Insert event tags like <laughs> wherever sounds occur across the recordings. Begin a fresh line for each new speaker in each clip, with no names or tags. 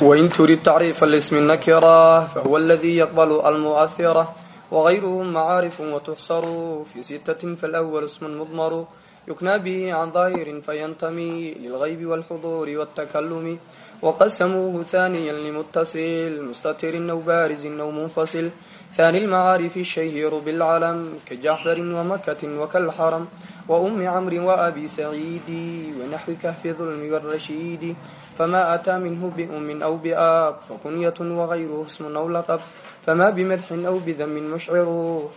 wain turid tacriifa lismi nakira fahuwa aladii yaqbalu almu'ahira wagayruhu macaarifu watuxsaru fii sittatin falawal ismun mudmaru yuknaa bihi can daahirin fayantami lilgaybi walxuduuri waltakalumi وقسموه ثانيا لمتصل مستتر أو بارز أو منفصل ثاني المعارف الشهير بالعلم كجعفر ومكة وكالحرم وأم عمرو وأبي سعيد ونحو كهف ظلم والرشيد فما أتى منه بأم أو بآب فكنية وغيره اسم أو لقب فما بمدح أو بذم مشعر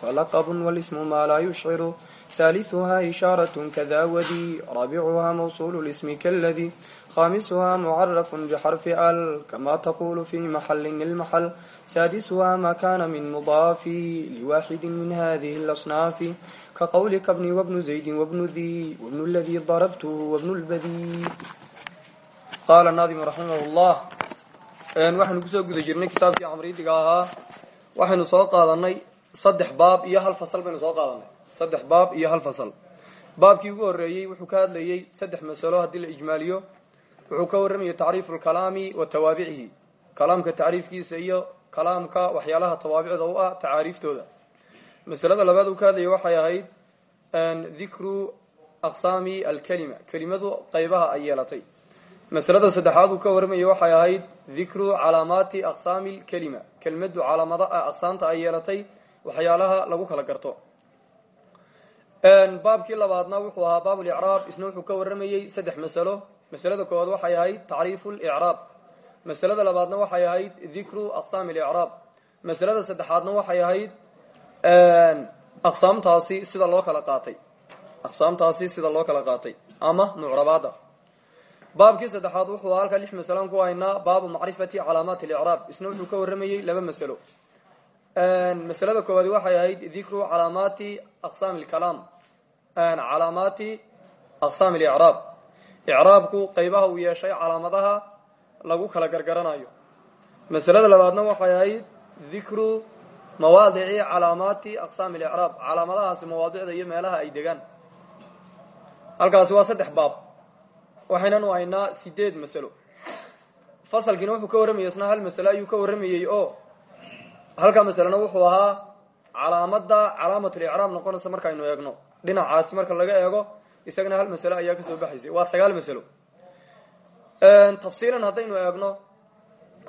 فلقب والاسم ما لا يشعر ثالثها إشارة كذا ودي رابعها موصول الاسم كالذي خامسها معرف بحرف ال كما تقول في محل المحل سادسها ما كان من مضاف لواحد من هذه الأصناف كقولك ابن وابن زيد وابن ذي وابن الذي ضربته وابن البذي qaala naadimu raximah llah waxaynu kusoo guda jirnay kitaabkii camriidiga ahaa waxaynu soo qaadanay saddex baab iyo hal fasal baynu soo qaadanay saddex baab iyo hal fasal baabkii ugu horeeyey wuxuu ka hadlayey saddex masalo haddii la ijmaaliyo wuxuu ka warramayay tacriifu lkalaami wa tawaabicihi kalaamka tacriifkiisa iyo kalaamka waxyaalaha tawaabicda u ah tacaariiftooda. Masalada labaad uu ka hadlayay waxay ahayd dikru aqsaami alkelima kelimadu qaybaha ay yeelatay. Masalada saddexaad uu ka warramaya waxay ahayd dikru calaamaati aqsaami lkelima kelmadu calaamada aqsaamta ay yeelatay waxyaalaha lagu kala garto. Baabkii labaadna wuxuu ahaa baab licraab isna wuxuu ka warramayey saddex masalo masalada koowaad waxay ahayd tacriifu licraab masalada labaadna waxay ahayd dikru aqsaami licraab masalada saddexaadna waxay ahayd aqsaamtaasi sida loo kala qaatay. Aqsaamtaasi sida loo kala qaatay. Ama mucrabaada baabkii saddexaad wuxuu halkaa lix masalaan ku haynaa baabu macrifati calaamaat licraab isna wuxuu ka warramayey laba masalo. Masalada koowaad waxay ahayd dikru calaamaati aqsaami lkalaam calaamaati aqsaami licraab icraabku qeybaha uu yeeshay calaamadaha lagu kala gargaranayo masalada labaadna waxay ahayd dikru mawaadici calaamaati aqsaami licraab calaamadahaasi mawaadicda iyo meelaha ay degaan. Halkaasi waa saddex baab. Waxaynanu haynaa sideed masalo. Fasalkiina wuxuu ka warramayay isna hal masalo ayuu ka warramayey oo halka masalena wuxuu ahaa calaamada calaamatulicraab noqonaysa markaynu eegno. Dhinacaasi marka laga eego isagana hal masalo ayaa ka soo baxaysay. Waa sagaal masalo. Tafsiilan haddaynu eegno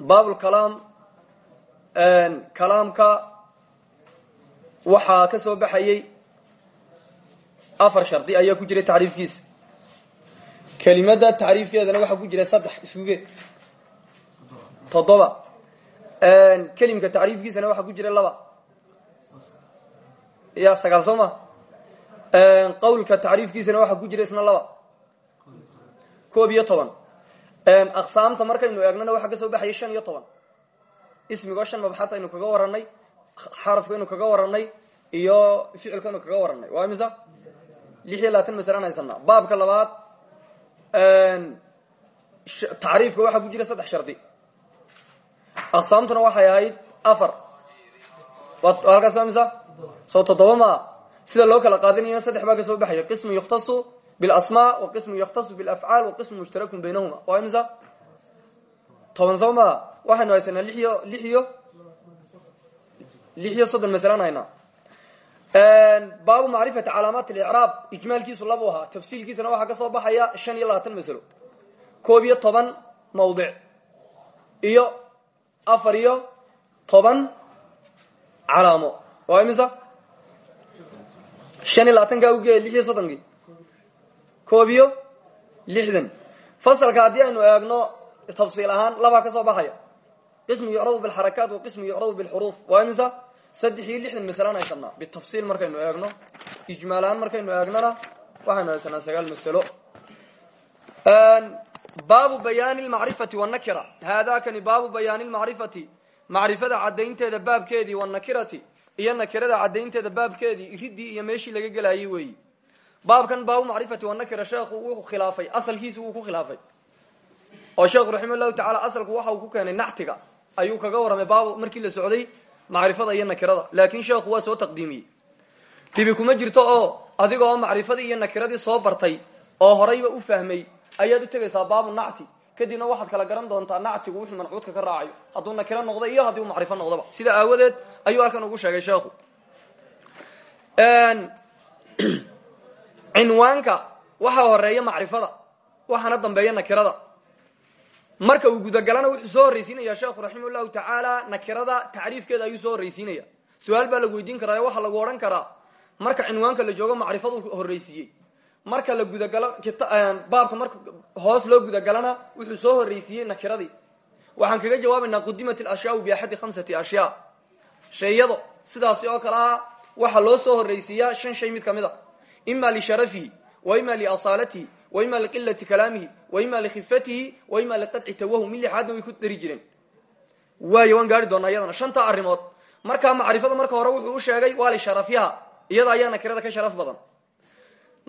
baabulkalaam kalaamka waxaa ka soo baxayey afar shardi ayaa ku jiray tacriifkiisa kelimada tacriifkeedana waxaa ku jira saddex iskuge toddoba. Kelimka tacriifkiisana waxaa ku jira laba. Ya sagaal soo qawlka tacriifkiisana waxaa ku jira isna laba. Koob iyo toban. Aqsaamta markaynu eegnana waxaa ka soo baxaya shan iyo toban. Ismigoo shan mabxad aynu kaga waranay xarafkaynu kaga waranay iyo ficilkaynu kaga waranay waa imisa lix iyo labaatan masalaan haysanaa. Baabka labaad tacriifka waxaa ku jira saddex shardi. Aqsaamtuna waxay ahayd afar. Halkaas waa misa? Soo toddoba maa sida loo kala qaadinayana saddex baa ka soo baxaya qismu yukhtasu bilasmaa wa qismu yukhtasu bilafcaal wa qismu mushtarakun baynahuma. Waa imisa? Toban soo maa waxaynu haysanaa lix iyo lix iyo lix iyo soddon masalaan haynaa baabu macrifati calaamaat licraab ijmaalkiisu labu ahaa. Tafsiilkiisana waxaa ka soo baxaya shan iyo labaatan masalo. Koob iyo toban mawdic. Iyo afar iyo toban calaamo. Waa imisa shan iyo labaatankaa uge lix iyo soddonkii koob iyo lixdan. Fasalka haddii aynu eegno tafsiil ahaan labaa ka soo baxaya qismu yucrabu bilxarakaat wa qismu yucrabu bilxuruuf waa imisa? Saddex iyo lixdan masalaan haysanaa bitafsiil markaynu eegno ijmaalahaan markaynu eegnona waxaynu haysanaa sagaal masalo. Baabu bayaani lmacrifati wanakira haadakani baabu bayaani lmacrifati macrifada caddaynteeda baabkeedii wanakirati iyo nakirada caddaynteeda baabkeedii iridii iyo meeshii laga gelayay weeyi baabkan baabu macrifati wanakira sheekhu wuxuu khilaafay asalkiisi wuu ku khilaafay. Oo sheekhu raxima llahu tacala asalku waxa uu ku keenay naxtiga ayuu kaga warramay baabu markii la socday macrifada iyo nakirada. Laakiin sheekhu waa soo taqdiimiyey. Dibi kuma jirto oo adiga oo macrifadii iyo nakiradii soo bartay oo horayba u fahmay ayaad u tegaysaa baabu nacti kadibna waxaad kala garan doontaa nactigu wuxuu mancuudka ka raacayo. Hadduu nakiro noqdo iyo haddii uu macrifo noqdoba. Sida aawadeed ayuu halkan ugu sheegay sheekhu. <clears throat> Cinwaanka waxaa horreeya macrifada waxaana dambeeya nakirada. Marka uu gudagalana wuxuu soo horraysiinaya sheekhu raximah llahu tacaala nakirada tacriifkeeda ayuu soo horraysiinaya su'aal baa lagu weydiin karaa waxaa lagu odhan karaa marka cinwaanka la joogo macrifadu horraysiiyey marka la gudagalo baabka marka hoos loo gudagalana wuxuu soo horraysiiyey nakiradii. Waxaan kaga jawaabaynaa qudimat alashyaau biaxadi khamsati ashyaa. Shayado sidaasi oo kale ah loo soo horraysiiyaa shan shay mid ka mid a. Ima lisharafihi wa ima liasaalatihi wa ima liqilati kalaamihi wa ima likhifatihi wa ima liqadci tawahum mid lixaadna way ku dari jireen. Waayo waan gaari doonaa iyadana. Shanta arrimood. Macrifada marka hore wuxuu u sheegay waa lisharafyaha iyada ayaa nakirada ka sharaf badan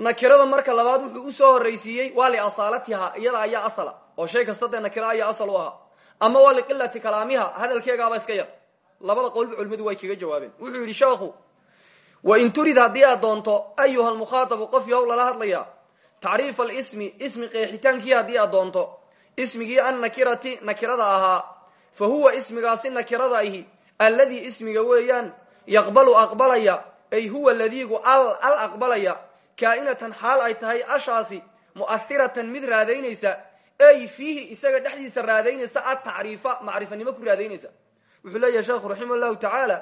nakirada marka labaad wuxuu u soo horraysiiyey waa liasaalatiha iyada ayaa asala oo shay kasta dee nakira ayaa asal u ahaa. Ama waa liqilati kalaamiha hadalkeegaaba iska yar. Labada qowlba culimadu way kaga jawaabeen. Wuxuu yidhi sheekhu wain turid haddii aad doonto ayuha almukhaatabu qof yow lala hadlaya tacriif alismi ismi qeexitaankii haddii aad doonto. Ismigii annakirati nakirada ahaa. Fa huwa ismigaasi nakirada ahi alladii ismiga weeyaan yaqbalu aqbalaya ay huwa ladiigu al al kaa'inatan xaal ay tahay ashaasi mu'ahiratan mid raadaynaysa ay fiihi isaga dhexdiisa raadaynaysa atacriifa macrifanimo ku raadaynaysa. Wuxuu leeyahay sheekhu raximah llahu tacaala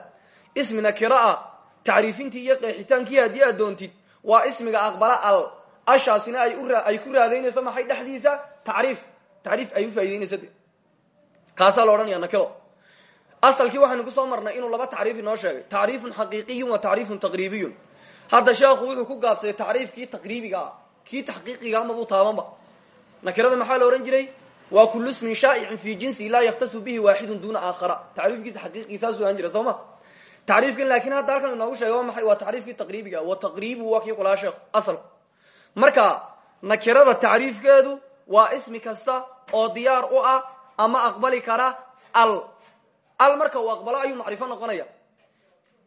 ismi nakira tacriifintii iyo qeexitaankii haddii aad doontid waa ismiga aqbala al ashaasina ay ku raadaynayso maxay dhexdiisa? Tacriif tacriif ay ufaa'idaynayso de kaasaa la asalkii waxaynu ku soo marnay inuu laba tacriif inoo sheegay. Tacriifun xaqiiqiyun wa tacriifun taqriibiyun hadda sheekhu wuxuu ku gaabsaday tacriifkii taqriibiga. Ah kii taxqiiqiga mabuu taabanba. Nakirada maxaa la odhan jiray? Waa kullu ismin shaa'icin fi jinsi laa yaktasu bihi waaxidun duuna aakhara. Tacriifkiisa xaqiiqigiisaasuu ahaan jira soo ma tacriifkan laakiin hadda halkan inoogu sheegay waa maxay? Waa tacriifkii taqriibiga. Wa taqriibu waa kii qolaa sheekh asal. Marka nakirada tacriifkeedu waa ismi kasta oo diyaar u ah ama aqbali kara al. Al marka uu aqbalo ayuu macrifo noqonaya.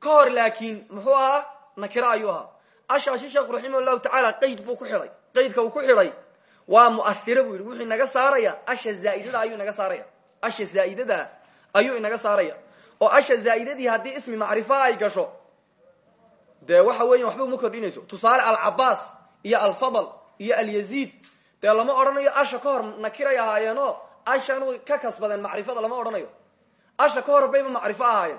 Ka hor laakiin muxuu ahaa nakiro ayuu ahaa. Ashaashi sheekhu raximah llahu tacaala qayd buu ku xidhay. Qaydka uu ku xidhay waa mu'ahiro buu yidhi wuxuu inaga saaraya asha zaa'idada ayuu inaga saaraya. Asha zaa'idada ayuu inaga saaraya. Oo asha zaa'idadii haddii ismi macrifa ay gasho dee waxa weeyan waxba uma kordhinayso. Tusaale alcabaas iyo alfadl iyo alyaziid dee lama odhanayo asha ka hor nakiray ahaayeenoo ashanu ka kasbadeen macrifada lama odhanayo. Asha ka hor bayba macrifo ahaayeen.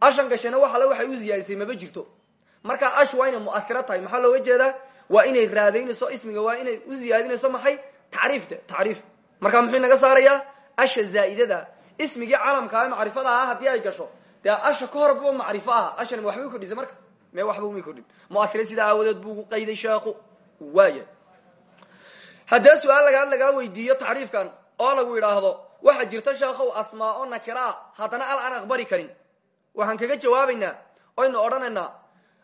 Ashan gashena wax alle waxay u ziyaadisay maba jirto marka ash waa inay mu'ahiro tahay maxaa looga jeedaa? Waa inay raadaynayso ismiga waa inay u ziyaadinayso maxay? Tacriifte tacriif. Marka muxuu inaga saarayaa? Asha zaa'idada. Ismigii calamkaa macrifada ahaa haddii ay gasho dee asha ka hor bu macrifo waxbay u kordhisay marka? Me waxba umay kordhin. Muahire sidaa aawadeed buu ugu qayday sheekhu waaya haddee su'aal lagaa weydiiyo tacriifkan oo lagu idhaahdo waxaa jirta sheekhow asmaa o nakiraa haddana al aan aqbali karin. Waxaan kaga jawaabaynaa oynu odhanaynaa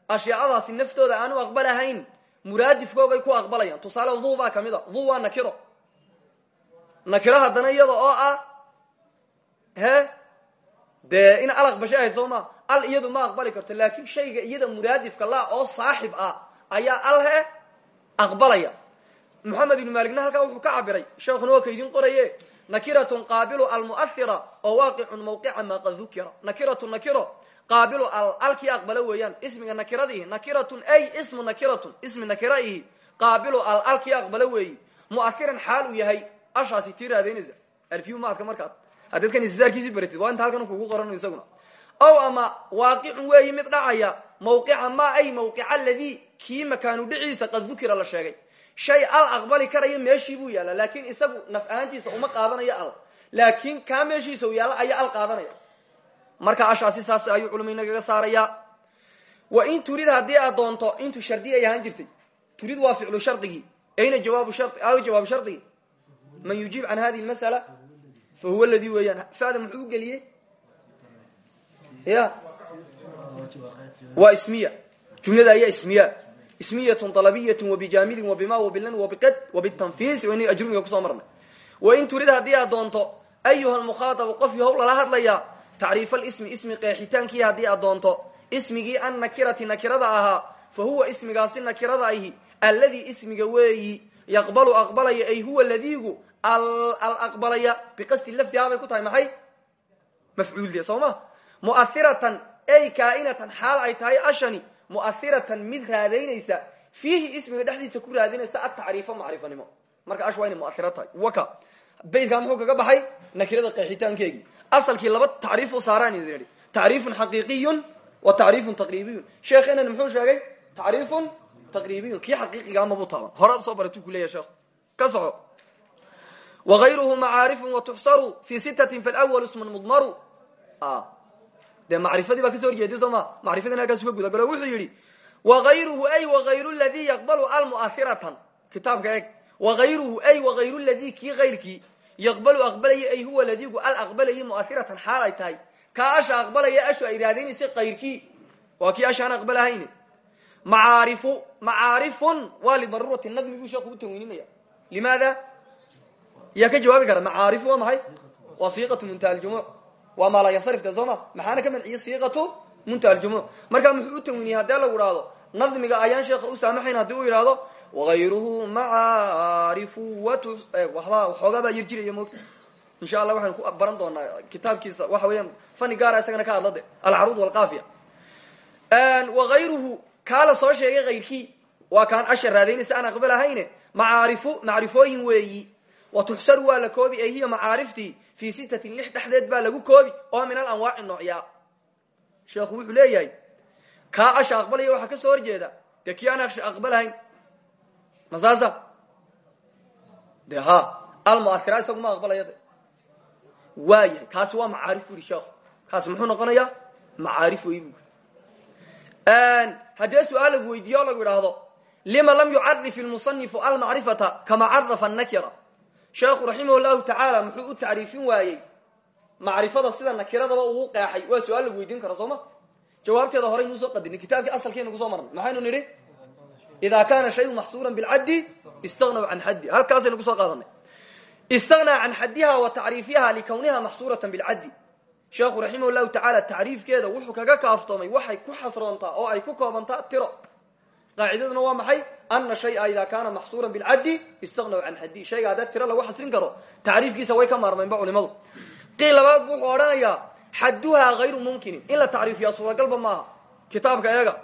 ashyaadaasi naftooda aanu aqbalahayn muraadifkoogay ku aqbalayaan. Tusaale duu baa ka mid a duu waa nakiro. Nakiro haddana iyada oo ah he? Dee in al aqbashay ahayd soo ma? Al iyadu ma aqbali karto laakin shayga iyada muraadifka la oo saaxib ah ayaa al he? Aqbalaya. Moxamed ibnu maaligna halkaa wuxuu ka cabiray sheekhuna waa ka idin qoraye nakiratun qaabilu almu'ahira oo waaqicun mawqica maa qad dukira nakiratu nakiro qaabilu al alkii aqbala weeyaan ismiga nakiradiihi nakiratun ay ismu nakiratun ismi nakiraihi qaabilu al alkii aqbala weeyi mu'ahiran xaal uu yahay ashaasi tii raadaynaysa alfiyu maadka markaad haddaad kan istisaarkiisii baratid waa inta halkan kugu qorano isaguna. Ow ama waaqicun weeyi mid dhacaya mawqica ma ay mawqica aladii kii makaanu dhiciisa qad dukira la sheegay. Shay al aqbali karaya meeshii buu yaalla laakin isagu naf ahaantiisa uma qaadanayo al laakin kaa meeshiisa u ayaa al marka ashaasi saas ayuu culuma inagaga saaraya. Wa in turid haddii aad doonto intu shardi ay ahaan jirtay turid waa ficlu shardigii. Ayna jawaabu shari aw jawaabu shardigii? Man yujiib can hadihi lmasala fa huwa ladii weeyaan. Fada muxuu geliyey? Ya. Waa ismiya. Jumlada ayaa ismiya. Ismiyatun dalabiyatun wabijaamidin wabima wabilan wabiqad wabitanfiis wayna ajrumiga ku soo marnay. Wain turid haddii aad doonto ayuha lmukhaadabu qof yahow lala hadlaya tacriifa alismi ismi qeexitaankii haddii aad doonto ismigii an nakirati nakirada ahaa fa huwa ismigaasi nakirada ahi alladii ismiga weeyi yaqbalu aqbalaya ay huwa ladiigu al aqbalaya biqasdi lafdihaa bay ku tahay maxay? Mafcuulde soo ma mu'ahiratan ay kaainatan xaal ay tahay ashani mu'ahiratan mid raadaynaysa fiihi ismiga dhexdiisa ku raadinaysa atacriifo macrifanimo marka ash waa inay muahiro tahay. Waka baydkaa muxuu kaga baxay? Nakirada qeexitaankeegii asalkii laba tacriif u saaraan idin idhi tacriifun xaqiiqiyun wa tacriifun taqriibiyun. Sheekhenan muxuu sheegay? Tacriifun taqriibiyun. Kii xaqiiqigaa mabuu taaban hore soo baratuu ku leeyahy sheekhu ka soco. Wagayruhu macaarifun watuxsaru fi sitatin falwal ismun mudmaru. Dee macrifadii baa ka soo horjeeday soo ma? Macrifadina halkaas uga gudagalo wuxuu yidhi wagayruhu ay wagayru ladii yaqbalu almu'ahiratan kitaabka eeg. Wagayruhu ay wagayru ladii kii kayrkii yaqbalu aqbalaya ay huwa ladiigu al aqbalaya mu'ahiratan xaal ay tahay. Kaa asha aqbalaya ashu ay raadaynaysa kayrkii waa kii asha aan aqbalahayne. Macaarifu macaarifun waa lidaruurati nadmi buu sheeku u tanwiininaya limaada? Yaa ka jawaabi kara macaarifu waa maxay? Waa siiqatu muntaha aljumuuc waa maalayasarifta soo ma? Maxaana ka manciye siiqatu muntaha yidhaahdo wagayruhu macaarifu watu waxbaa waxoogaa baa yar jiraya moogta insha allah waxaynu ku baran doonaa kitaabkiisa waxa weeyaan fani gaara isagana ka hadla de alcaruud walqaafiya wagayruhu kaa la soo sheegay kayrkii waa kaan asha raadaynaysa aan aqbalahayne macaarifu macrifooyin weeyi wa tuxsaru waa la koobi ay hiya macaariftii fii sitatin lix dhexdeed baa lagu koobi oo min alanwaaci noocyaa sheekhu wuxuu leeyahay kaa asha aqbalaya waxaa ka soo horjeeda dee kii aan asha aqbalahayn masaasa de ha almuahira isagu ma aqbalaya de. Waayahay kaasi waa macaarif bu yihi sheekhu. Kaasi muxuu noqonayaa macaarif wey bu haddee su'aal lagu weydiiyo o lagu idhaahdo lima lam yucarif ilmusanifu almacrifata kama carafa nakira sheekhu raximah llahu tacaala muxuu u tacriifin waayey macrifada sida nakiradaba uu qeexay waa su'aal lagu weydiin kara soo ma? Jawaabteeda horey nuu soo qadinay kitaabkii asalkeenu ku soo marnay. Maxaynu nidhi ida kana shayu maxsuura bilcaddi istagnaw can xaddi halkaasaynu ku soo qaadanay istagnaa can xaddiha wa tacriifiha likawniha maxsuuratan bilcaddi sheekhu raximah llahu tacaala tacriifkeeda wuxuu kaga kaaftoomay waxay ku xasroontaa oo ay ku koobantaa tiro qaacidaduna waa maxay ana shaya ida kana maxsuuran bilcaddi istagnaw can xaddi shayga haddee tiro lagu xasrin karo tacriifkiisa way ka maarmaynba culimadu qiil labaad bu wuxuu odhanayaa xadduhaa hayru mumkinin in la tacriifiyaa suuragalba maaha kitaabka eega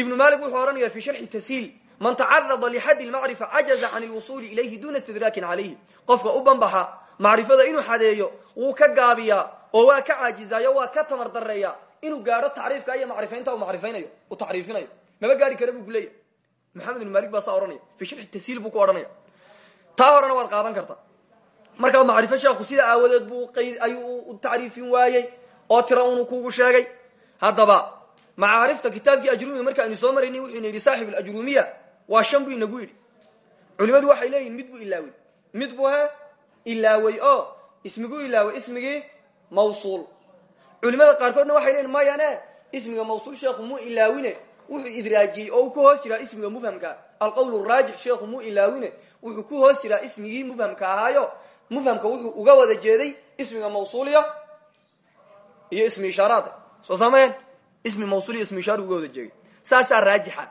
ibnu malik wuxuu odhanaya fi sharxi tashiil man tacarada lixaddi lmacrifa cajaza can lwusuuli ilayhi duna istidraakin calayhi qofka u banbaxa macrifada inuu xadeeyo wuu ka gaabiyaa oo waa ka caajizaayo waa ka tamar dareeya inuu gaadho tacriifka iyo macrifaynta u macrifaynayo u tacriifinayo. Maba gaari kara buu kuleeyahy maxamed ibnu malik baa saa odhanaya fi sharxi tashiil buu ku odhanaya. Taa horena waad qaadan kartaa markaa macrifo sheekhu sida aawadeed buu ayuu tacriifin waayey oo tira unu kugu sheegay. Haddaba macaarifta kitaabkii ajrumiga marka aynu soo maraynay wuxuu ina yidhi saaxib alajrumiya waa shan buu inagu yidhi. Culimadu waxay leeyihiin mid buu ilaawey mid buu he ilaawey oo ismiguu ilaawey ismigii mawsuul. Culimada qaarkoodna waxay leeyihiin mayane ismiga mawsuul sheekhu muu ilaawine? Wuxuu idraajiyey oo uu ku hoos jiraa ismiga mubhamka. Alqowl raajix sheekhu muu ilaawine? Wuxuu ku hoos jiraa ismigii mubhamka ahaayo? Mubhamka wuxuu uga wada jeeday ismiga mawsuuliya iyo ismi ishaaraad soo saameen ismi mawsul iyo ismi ishaar uga jeegay. Saasaa raajixa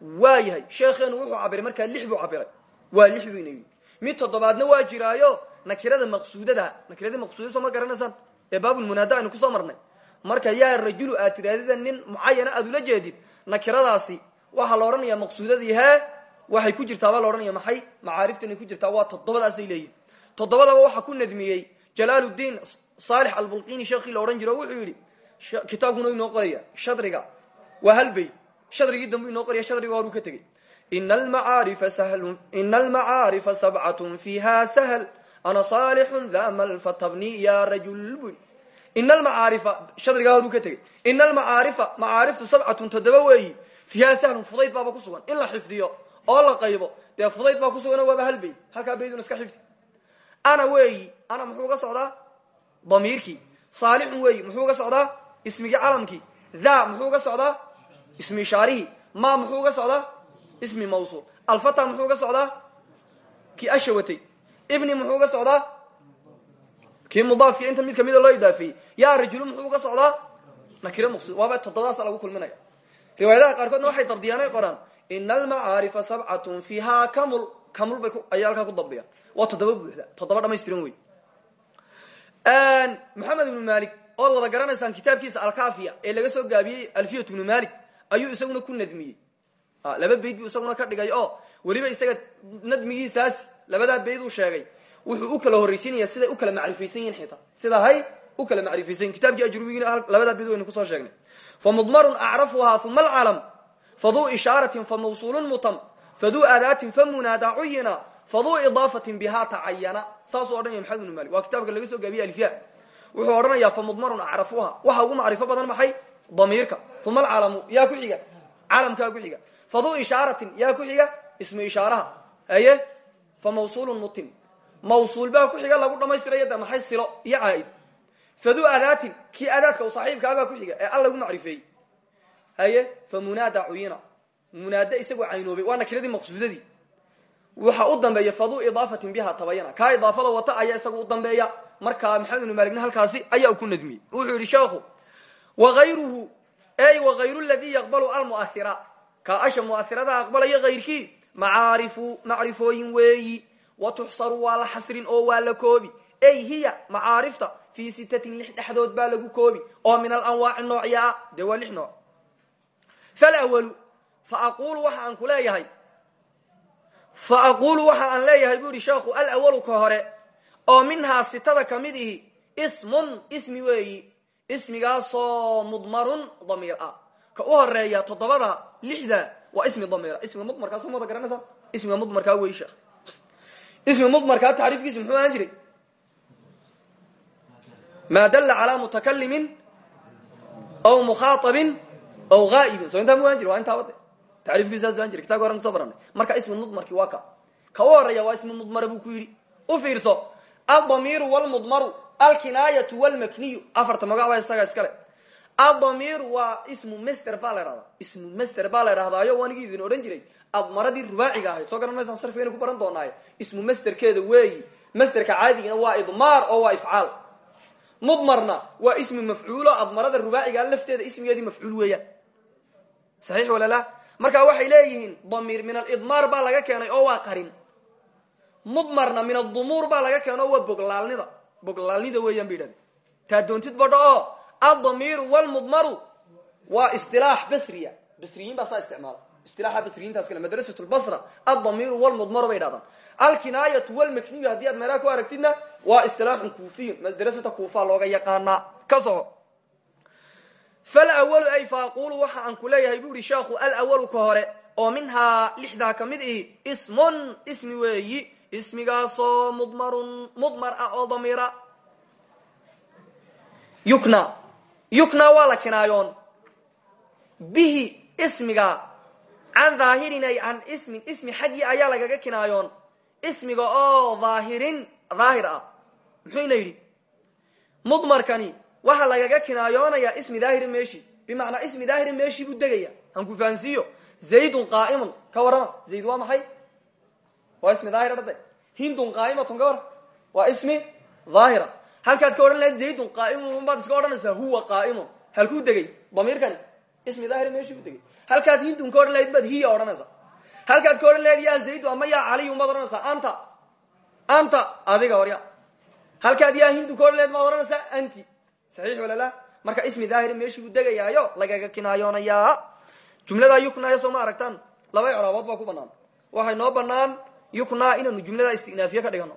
waa yahay sheekheenu wuxuu cabiray markaa lix cabiray waa lix yidhi. Mid toddobaadna waa jiraayo nakirada maqsuudada nakirada maqsuudada soo ma garanaysaan? Ee baabulmunaada aynu ku soo marnay. Marka yaa rajulu aad tiraadida nin mucayana aad ula jeedid nakiradaasi waxaa la odhanaya maqsuudadii waxay ku jirtaa baa la odhanaya maxay? Macaariftanay ku jirtaa waa toddobadaasay leeyihiin toddobadaba waxaa ku nadmiyey jalaaluddiin saalix albulqini sheekhii la odhan kitaabkuna inoo qoraya shadriga. Waa halbey shadrigii dambu inoo qoraya shadriga horuu ka tegey. Ina almacaarifa sabcatun fiiha sahl ana saalixun dhamal fatabni ya rajul buy ina almacaarifa shadrigaa horuu ka tegey. Ina almacaarifa macaariftu sabcatun toddoba weeyi fiiha sahlun fudayd baaba ku sugan. In la xifdiyo oo la qaybo dee fudayd baa ku sugan waaba halbey halkaa baydun iska xifdi. Ana weeyi ana muxuu ga socdaa? Damiirkii. Saalixun weeyi muxuu ga socdaa ismigii calamkii tha muxuu ga socdaa ismi ishaarihii ma muxuu ga socdaa ismi mawsuul. Alfata muxuu ga socdaa kii ashawatay ibni muxuu ga socdaa kii mudaafki inta mid kamida loo idaafeeyey yaa rajulu muxuu ga socdaa nakiro maqsuud waaba toddobadaasa lagu kulminaya. Riwaayadaha qaarkoodna waxay dabdiyaan ay qoraan. Ina almacaarifa sabcatun fiiha kamul kamul bay ayay halkaa ku dambeeyaan waa toddoba buuxda. Toddoba dhamaystiran wey maxamed ibnu malik ood wada garanaysaan kitaabkiisa alkafiya ee laga soo gaabiyey alfiyat ibnu malik ayuu isaguna ku nadmiyey. Laba bayd buu isaguna ka dhigay oo weliba isaga nadmigiisaas labadaa bayd uu sheegay. Wuxuu u kala horraysiinaya siday u kala macrifaysan yihiin xitaa. Sida hay u kala macrifaysan. Kitabkii ajrubigiina labadaa bayd waynu ku soo sheegnay. Famudmarun acrafuhaa uma alcalam faduu ishaaratin famawsuulun mutam faduu aadaatin famunaada cuyina faduu idaafatin bihaa tacayana saasuu odhanaya maxamed ibnu malik waa kitaabka laga soo gaabiyey alfiya wuxuu odhanayaa famudmarun acrafuha. Waxa ugu macrifo badan maxay? Damiirka. Uma alcalamu yaa ku xiga. Calamkaa ku xiga. Faduu ishaaratin yaa ku xiga. Ismu ishaaraha. Aye fa mawsuulun mutim mawsuul baa ku xiga lagu dhamaystirayo de maxay? Silo iyo caaid faduu adaatin kii adaadka u saaxiibkaabaa ku xiga ee al lagu macrifeeyey. Haye fa munaada cuyina munaada isagoo caynoobay waa nakiradii maqsuudadii. Waxa u dambeeya faduu idaafatin biha tabayana kaa idaafada wata ayaa isaga u dambeeya markaa maxamed ibnu maligna halkaasi ayaa ku nadmiyey. Wuxuu yidhi sheekhu waayruhu ey wagayru ladii yaqbalu almuahira kaa asha muahirada aqbalaya kayrkii macaarifu macrifooyin weeyi wa tuxsaru waa la xasrin oo waa la koobi. Ey hiya macaarifta fii sitatin lix dhexdood baa lagu koobi oo min alanwaaci noocya ah dee waa lix nooc. Falwalu fa aqulu waxa aan ku leeyahay fa aqulu waxa aan leeyahay bu ihi sheekhu alawalu ka hore oo minhaa sitada ka mid ihi ismun ismi weeyi ismigaasoo mudmarun damiir ah. Ka u horreeya toddobada lixda waa ismi damiira ismiga mudmarkaa soo mada garanaysa? Ismiga mudmarkaa wey sheekh. Ismi mudmarkaa tacriifkiisa muxuu ahaan jiray? Maa dalla calaa mutakalimin aw mukhaaabin aw haa'ibin soo intaa mu ahan jira waa intaaba de tacriifkiisa saas ahan jiray. Kitabka horan kuso baranay. Marka ismi mudmarki waa ka. Ka u horreeya waa ismi mudmara buu ku yidhi. U fiirso aldamiiru wlmudmaru alkinaayatu wlmakniyu afarta magac baa isaga iskale adamiir waa ismu master baa la dhahdaa ismu master baa la dhahdaayo wanigii idin odhan jiray admaradii rubaaciga ahayd. Soo garan maysaan sarfigayna ku baran doonaaye ismu masterkeeda weeyi. Masterka caadigina waa idmaar oo waa ifcaal. Mudmarna waa ismi mafcuulo. Admarada rubaaciga lafteeda ismigeedii mafcuul weeyaan. Saxiix walala marka waxay leeyihiin damiir min alidmaar baa laga keenay mudmarna min adumuur baa laga keeno waa boglaalnida. Boglaalnida weeyaan ba yidhahde taa doontid badho oo aldamiiru wlmudmaru waa isilaax basriya. Basriyiin baa saa isticmaala. Isilaaxa basriyiintaas kale madrasat lbasra aldamiiru wlmudmaru bay dhahdaan alkinaayatu wlmakniyu haddii aad meelaha ku aragtidna waa isilaaxun kuufiyun madrasata kuufa looga yaqaanaa. Ka soco. Falwalu ay faaqulu waxa aan ku leeyahay bu ihi sheekhu alwalu ka hore oo minhaa lixdaa ka mid ihi ismun ismi weeyi ismigaasoo mudmarun mudmar ah oo damiira. Yukna yukna waa la kinaayoon. Bihi ismiga can dhaahirin ay can ismin ismi xaggii ayaa lagaga kinaayoon. Ismiga oo dhaahirin dhaahir ah. Muxuyna yidhi? Mudmarkani waxaa lagaga kinaayoonayaa ismi dhaahirin meeshii bimacnaa ismi dhaahirin meeshii buu degaya. Aan ku fahansiiyo? Zaydun qaa'imun. Ka warrama zayd waa maxay waa ismi dhaahir dhade hindun qaa'imatun ka warram waa ismi dhaahira halkaad ka odhan lahayd zaydun qaa'imun baad iska odhanaysaa huwa qaa'imun. Halkuu degay damiirkani. Ismi daahir meeshii ku degay. Halkaad hindun ka odhan lahayd baad hiya odhanaysaa. Halkaad ka odhan lahayd yaa zaydu ama yaa caliyun baad odhanaysaa anta anta adiga warya halkaad yaa hindu ka odhan lahayd baad odhanaysaa anti. Saxiix walala marka ismi daahir meeshii buu degayaayo lagaga kinaayoonayaa jumladaa yuknaayo soo ma aragtaan. Laba icraabood baa ku banaan waxay noo banaan yuknaa inaanu jumladaa istinaafiye ka dhigano.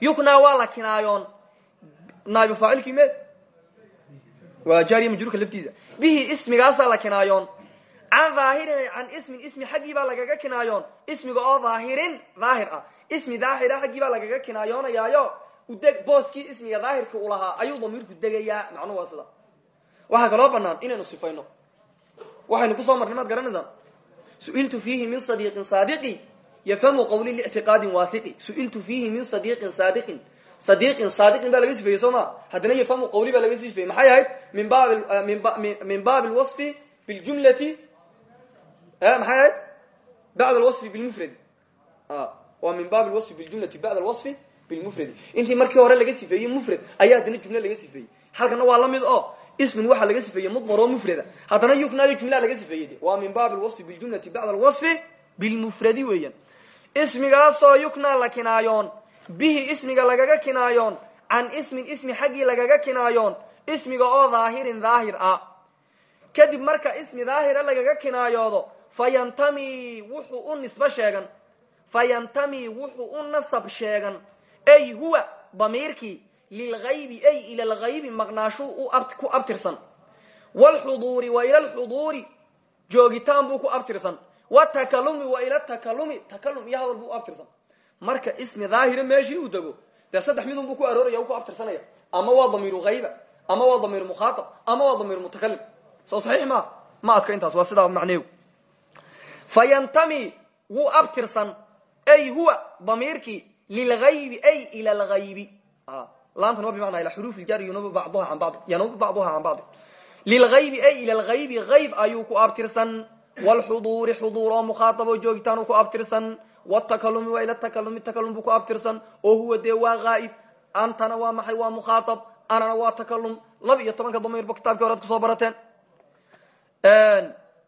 Yuknaa waa la kinaayoon. Naabi faacilkii me waa jaariya majruurka laftiisa. Bihi ismigaasaa la kinaayoon. Can dhaahirin can ismin ismi xaggii baa lagaga kinaayoon. Ismiga oo dhaahirin dhaahir ah. Ismi daahira xaggii baa lagaga kinaayoonayaayo. Udeg booskii ismiga daahirka u lahaa ayuu damiirku degayaa. Macnuhu waa sida. Waxaa kaloo banaan inaynu sifayno. Waxaynu ku soo marnay maad garanaysaan su'iltu min sadiiqin saadiqi yafhamu qawli lictiqaadin waahiqi su'iltu fiihi min sadiiqin saadiqin sadiiqin saadiqin baa laga sifeeyey soo ma haddana yafhamu qawli baa laga sifeeyey maxay ahayd min baab min baabi lwasfi biljumlati maxay ahayd bacd alwasfi bilmufradi waa min baabi lwasfi biljumlati bacd alwasfi bilmufradi intii markii hore laga sifeeyey mufrad ayaa haddana jumle laga sifeeyey halkana waa la mid oo ismin waxaa laga sifeeyey mudmar oo mufrada haddana yuknaayo jumlaa laga sifeeyey de waa min baabi lwasfi biljumlati bacd alwasfi bilmufradi weeyaan.
Ismigaasoo yuknaa la kinaayoon. Bihi ismiga lagaga kinaayoon. Can ismin ismi xaggii lagaga kinaayoon. Ismiga oo dhaahirin dhaahir ah. Kadib marka ismi dhaahira lagaga kinaayoodo fayantami wuxuu u nisbo sheegan. Fayantami wuxuu u nasab sheegan. Ay huwa damiirkii lilgaybi ay ila lgaybi maqnaashuu ku abtirsan. Wlxuduuri wa ila lxuduuri joogitaan buu ku abtirsan wtakalumi wa ila takalumi. Takalum iyo hadal buu u abtirsan. Marka ismi dhaahira meeshii uu dego dee saddex midun buu ku arooraya u ku abtirsanaya. Ama waa damiiru hayba ama waa damiir mukhaaab ama waa damiir mutakalim soo saxiix ma ma adka intaas waa sidaa macnehu fayantami wuu abtirsan. Ay huwa damiirkii lilgaybi ay ila lgaybi laamtan waa bimacnaa ila xuruuf iljaari yanubu bacduha can bacdi yanubu bacduha can bacdi lilgaybi ay ila lgaybi hayb ayuu ku abtirsan wlxuduuri xuduur oo mukhaaabo joogitaan ku abtirsan wtakalumi waa ila takalumi takalum buu ku abtirsan oo huwa dee waa haa'ib antana waa maxay waa mukhaaab anana waa takalum laba iyo tobanka damiirba kitaabkii horead ku soo barateen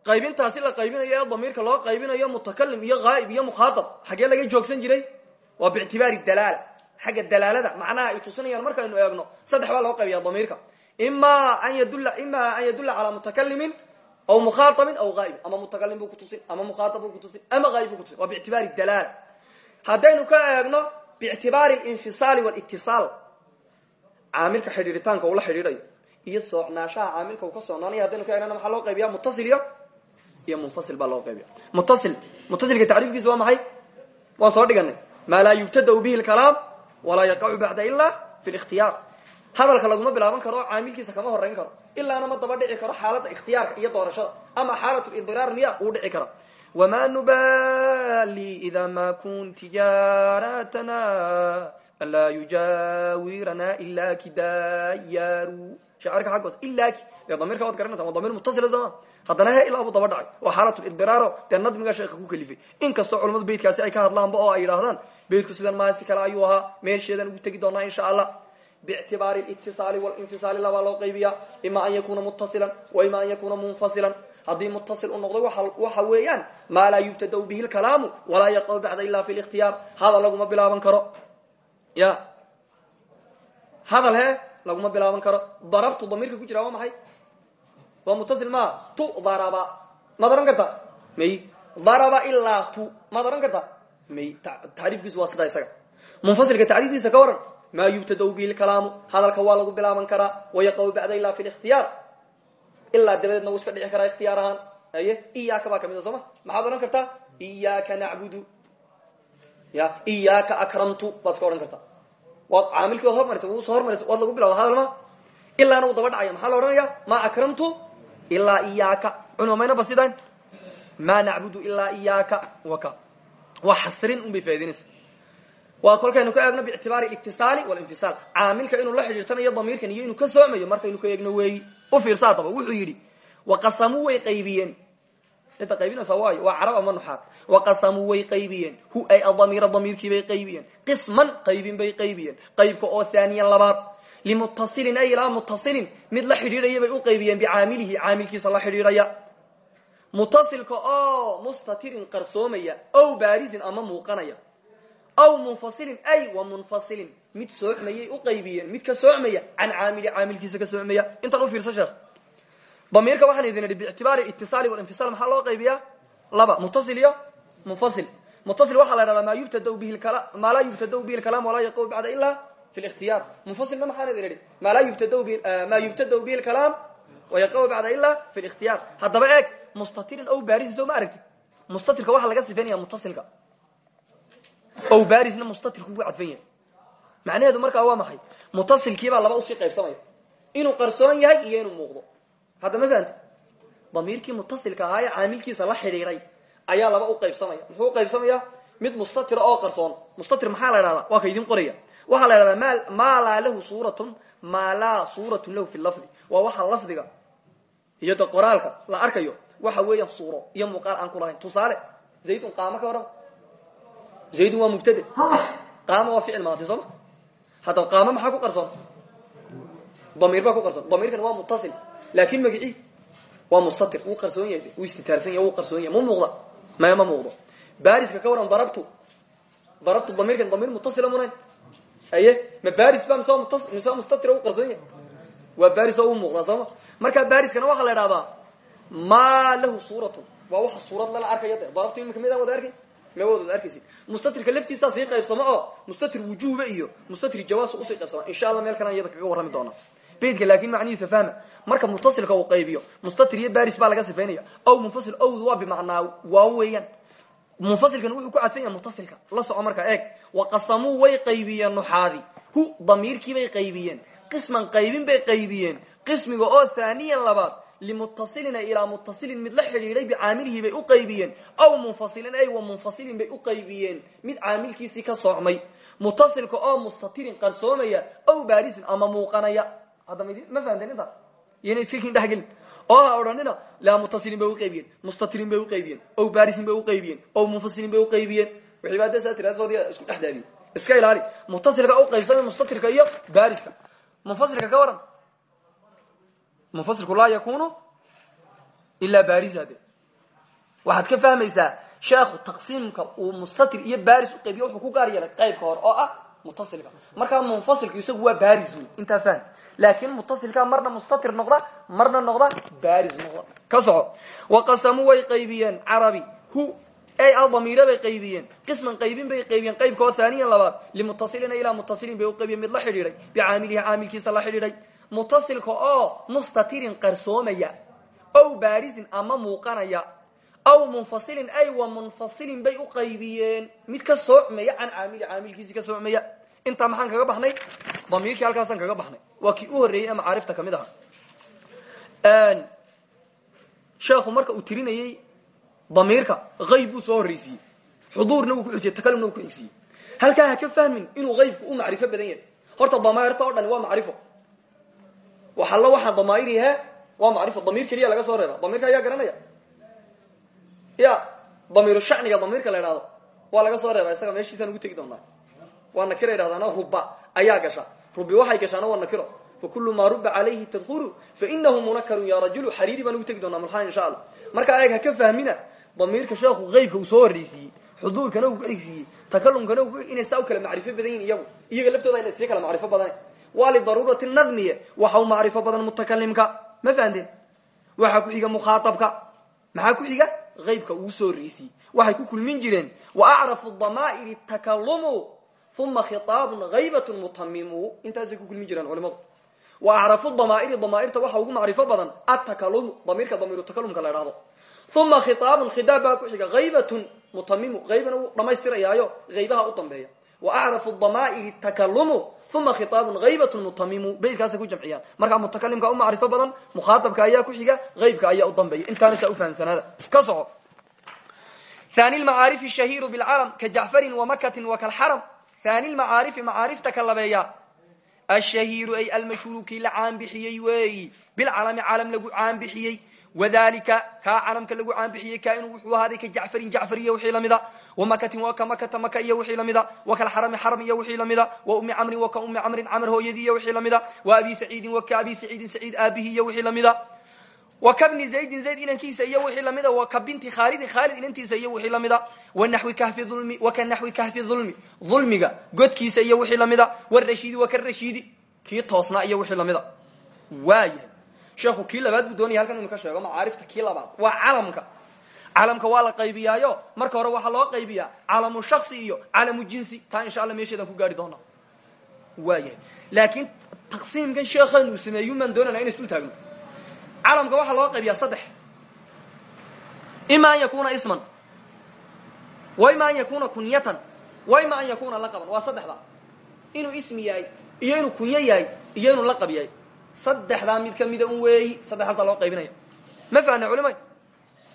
qaybintaasi la qaybinayo ee damiirka loo qaybinayo mutakalim iyo haa'ib iyo mukhaaab xaggee laga joogsan jiray waa biictibaari dalaala xagga dalaalada macnaha ay tusinayaan markaynu eegno saddex baa loo qaybiya damiirka ima an yadula ima an yadulla calaa mutakalimin aw mukhaaabin aw haa'ib ama mutakalim buu kutusin ama mukhaaab buu kutusin ama haa'ib buu kutusin waa biictibaari dalaala haddaynu ka eegno biictibaari linfisaali walitisaal caamilka xidhiiritaanka uu la xidhiidhayo iyo soocnaashaha caamilka uu ka socnaanaya haddaynu ka eegnana maxaa loo qaybiya mutasil iyo iyo munfasil baa loo qaybiya mutasil mutasilka tacriifkiisa waa maxay waan soo dhiganay maa laa yubtadau bihi lkalaam walaa yaqacu bacda ila fi likhtiyaar hadalka laguma bilaaban karo caamilkiisa kama horeyn karo ilaana ma daba dhici karo xaaladda ikhtiyaarka iyo doorashada ama xaalat lidiraar miya uu dhici kara. Wma nubali ida ma kun tijaratana anlaa yujaawirana ila kidayaru shaacirka xaggoos ilaki dee damirka waad garanaysa waa damir mutasila sooma haddana he ilaa buu daba dhacay waa xaalat lidiraaro dee nadmiga sheeka ku kalifay. Inkastoo culamadu beytkaasi ay ka hadlaanba oo ay yidhaahdaan beytku sidan maasi kale ayuu ahaa meesheedan ugu tegi doonaa insha allah bictibaari litisaali walinfisaali labaa loo qaybiya ima an yakuna mutasilan wa ima an yakuna munfasilan haddii mutasil u noqdo waxa weeyaan maa laa yubtadau bihi lkalaamu walaa yaqacu bacda ila fi likhtiyaar hadal laguma bilaaban karo ya hadal he laguma bilaaban karo darabtu damiirka ku jira waa maxay waa mutasil maa tu daraba maad ohan karta may daraba ilaa tu maad ohan karta may tacriifkiisu waa sidaa isaga munfasilka tacriifkiisa ka waran maa yubtadau bihi lkalaamu? Hadalka waa lagu bilaaban karaa wayaqacu bacda ila fi likhtiyaar ilaa dabadeedna wuu iska dhici karaa ikhtiyaar ahaan. Haye iyaaka baa ka mid a soo ma maxaad odhan kartaa? Iyaaka nacbudu. Ya iyaaka akramtu baad iska odhan kartaa. Waad caamilkii waad hormarisa wuu soo hormarisa waad lagu bilawda hadal ma? Ilaana wuu daba dhacaya maxaa la odhanaya maa akramtu? Ilaa iyaaka. Cunumayna ba sidan maa nacbudu ilaa iyaaka. Waka waa xasrin un bay faa'idinaysa waa kolkaynu ka eegno biictibaari iktisaali walinfisaal caamilka inuu la xidhiirsanayo damiirkan iyo inuu ka soomayo markaynu ka eegno weeyi u fiirsa haddaba wuxuu yidhi waqasamuu way qaybiyeen. Cidda qaybinaysa waayo waa carab ama nuxaad? Waqasamuu way qaybiyeen. Hu ay adamiira damiirkii bay qaybiyeen. Qisman qaybin bay qaybiyeen. Qaybka oo haaniyan labaad. Limutasilin ay ilaa mutasilin mid la xidhiidhaya bay u qaybiyeen bicaamilihi. Caamilkiisa la xidhiidhaya. Mutasilka oo mustatirin qarsoomaya ow baarisin ama muuqanaya aw munfasilin ay wa munfasilin. Mid soocmayay u qaybiyeen mid ka soocmaya can caamili caamilkiisa ka soocmaya. Intan u fiirsa sheekh. Damiirka waxaan idin idhi biictibaari itisaali walinfisal maxaa loo qaybiyaa? Laba mutasil iyo munfasil. Mutasil waxaa la idhahdaa maa yubtadau bihi maa laa yubtadau bihi lkalaam walaa yaqaw bacda ila fi likhtiyaar munfasilna maxaan idin idhi maa laa yubtadau bi maa yubtadau bihi lkalaam wayaqaw bacda ila fi likhtiyaar haddaba eeg mustatirin ow baarisin soo ma aragtid. Mustatirka waxaa laga sifeynaya mutasilka ow barisna mustatirku ugu cadfan yahay macnaheedu markaa waa maxay mutasilkiibaa laba u sii qaybsamaya inuu qarsoon yahay iyo inuu muuqdo hadda ma fahamti damiirkii mutasilka ahaa ee caamilkiisa la xidhiiray ayaa laba u qaybsamaya muxuu uqaybsamaya mid mustatira oo qarsoon mustatir maxaa la idhahdaa waa ka idin qoraya waxaa la idhahdaa ma maa laa lahu suuratun maa laa suuratun lahu fi lafdi waa waxa lafdiga iyo de qoraalka la arkayo waxa weeyaan suuro iyo muuqaal aan ku lahayn tusaale zaydun qaamo ka waran zaydun waa mubtade qaama waa ficil maadi sooma haddaba qaamo maxaa ku qarsoon damiir baa ku qarsoon damiirkan waa mutasil laakin magicii waa mustatir wuu qarsoon yahay wuu istitaarsan yahay wuu qarsoon yahay mu muuqda maya ma muuqdo baariska ka waran darabtu darabtu damiirkan damiir mutasila munayn aye ma baris ba mise mise mustatir u qarsoon yahay waa baris oo u muuqdaa sooma marka bariskana waxaa la idhahdaa ma lahu suuratun waa waxa suurad lala arkayo de darabtu imika midaan wada arkay ma wad wada arkaysi mustatirka laftiisaa sii qaybsamo oo mustatir wujuuba iyo mustatir jawaas u sii qaybsama. Insha allah meel kalan iyada kaga warrami doona beydka laakin macnihiisa fahma marka mutasilka uu qaybiyo mustatir iyo baris baa laga sifaynaya aw munfasil owd waa bimacnaa waa weeyaan. Munfasilkan wuxuu ku cadsan yahay mutasilka la soco markaa eeg. Waqasamuu way qaybiyeen nuxaadi. Hu damiirkii bay qaybiyeen. Qisman qaybin bay qaybiyeen. Qismiga oo haaniyan labaad limutasilina ilaa mutasilin mid la xidhiidhay bicaamilihii bay u qaybiyeen aw munfasilin ay wa munfasilin bay u qaybiyeen mid caamilkiisii ka soocmay mutasilka oo mustatirin qarsoomaya aw baarisin ama muuqanaya hadda ma fahamteen inta iyana iska kin dhexgelin oo ha odhanina laa mutasilin bay uqaybiyeen mustatirin bay uqaybiyeen aw baarisin bay uqaybiyeen aw munfasilin bay uqaybiyeen wixii baa dasa tiraadsoodi isku dhex daadiyo iska ilaali munfasilku laa yakunu ilaa barisa de waxaad ka fahmaysaa sheekhu taqsiimka uu mustatir iyo baris uqaybiyo wuxuu ku gaar yeelay qaybka hore oo ah mutasilka markaa munfasilku isagu waa baris wey intaa fahm laakin mutasilka marna mustatir noqda marna noqda baris noqda ka soco waqasamuu way qaybiyeen carabi hu ay adamiire bay qaybiyeen qisman qaybin bay qaybiyeen qaybka oo haaniyan labaad limutasilina ilaa mutasilin bay uqaybiyeen mid mutasilka oo mustatirin qarsoomaya ow baarisin ama muuqanaya aw munfasilin ay wa munfasilin bay u qaybiyeen. Mid ka soocmaya can caamili caamilkiisii ka soocmaya. Intaa maxaan kaga baxnay? Damiirkii halkaasaan kaga baxnay. Waa kii u horreeyey ee macaarifta ka mid ahaa. Sheekhu marka uu tirinayey damiirka hayb buu soo horreysiiyey xuduurna wuu ku xujiyey takalumna wuu ku xigsiiyey halkaa ha ka fahmin inuu haybku u macrifo badan yahay. Horta damairta o dhani waa macrifo waxalla waxaa damaa'irihe waa macrifo. Damiir keliya laga soo reeba. Damiirka ayaa garanaya. Ya damiiru shacniga damiirka la idhahdo waa laga soo reeba. Isaga meeshiisaan ugu tegi doonaa. Waa nakira yidhahdaana ruba ayaa gasha. Rubi waxay gashaana waa nakiro. Fakulu maa ruba calayhi tadkulu fainahu munakarun ya rajulu xariiri baan ugu tegi doonaa mulxaan insha allah. Markaa eeg ha ka fahmina damiirka sheekhu haybka uu soo horreysiiyey xuduurkana uu ku xigsiiyey takalumkana inay u kala macrifo badan iyagu. Iyaga laftooda ina sii kala macrifo badan waa lidaruurati nadmiye. Waxa u macrifo badan mutakalimka. Ma fahanteen waxaa ku xiga mukhaaabka maxaa ku xiga haybka uu soo horreysiiyey waxay ku kulmin jireen wa acrafu damaa'iri takalumu uma khitaabun haybatun mutamimu intaasay ku kulmin jireen culimadu. Wa acrafu damaa'iri damaa'irta waxa ugu macrifo badan atakalumu damiirka damiiru takalumka la idhahdo uma khitaabun khitaab baa ku xiga haybatun mutamimu haybana wuu dhamaystirayaayo haybaha u dambeeya wa acrafu damaa'iri takalumu uma khitaabun haybatun mutamimu beydkaasay ku jamciyaan markaa mutakalimka u macrifo badan mukhaatabka ayaa ku xiga haybka ayaa u dambeeya intaana saa ufahamsanaada ka soco thani lmacaarifi shahiiru bilcalam ka jacfarin wamakatin wakalxaram thani lmacaarifi macaarifta ka labeeya ashahiiru ay almashhuuru kii la caanbixiyey weeyi bilcalami calam lagu caanbixiyey wadalika kaa calamka lagu caanbixiyey kaa inuu wuxuu ahaaday ka jacfarin jacfar wixii lamida wamakatin waa ka makata maka iyo wixii lamida wakalxarami xaram iyo wixii lamida wa ummi camrin wa ka ummi camrin camr hooyadii iyo wixii lamida wa abi saciidin wa ka abi saciidin saciid aabihii iyo wixii lamida wa ka bni zaydin zayd inankiisa iyo wixii lamida wa ka binti khaalidin khaalid inantiisa iyo wixii lamida wanaxwi kahfi ulmi wa ka naxwi kahfi ulmi dulmiga godkiisa iyo wixii lamida warashiidi wa ka rashiidi kii toosnaa iyo wixii lamida waayahay sheekhu kii labaad buu doonaya halkan inu ka sheego macaarifta kii labaad waa calamka calamka waa la qaybiyaayo marka hore waxaa loo qaybiyaa calamu shaksi iyo calamu jinsi. Taa insha alla meesheedaan ku gaari doonaa waayahay laakiin taqsiimkan sheekhan uu sameeyun baan doonayna ina isdul taagno. Calamka waxaa loo qaybiyaa saddex. Ima yakuna isman. Wa ima yakuna kunyatan. Wa ima yakuna laqaban. Waa saddexda. Inuu ismi yahay iyo inuu kunyo iyo inuu laqab yahay saddexdaa mid kamida un weeyi saddexdaasaa loo qaybinaya. Ma fahna culimay?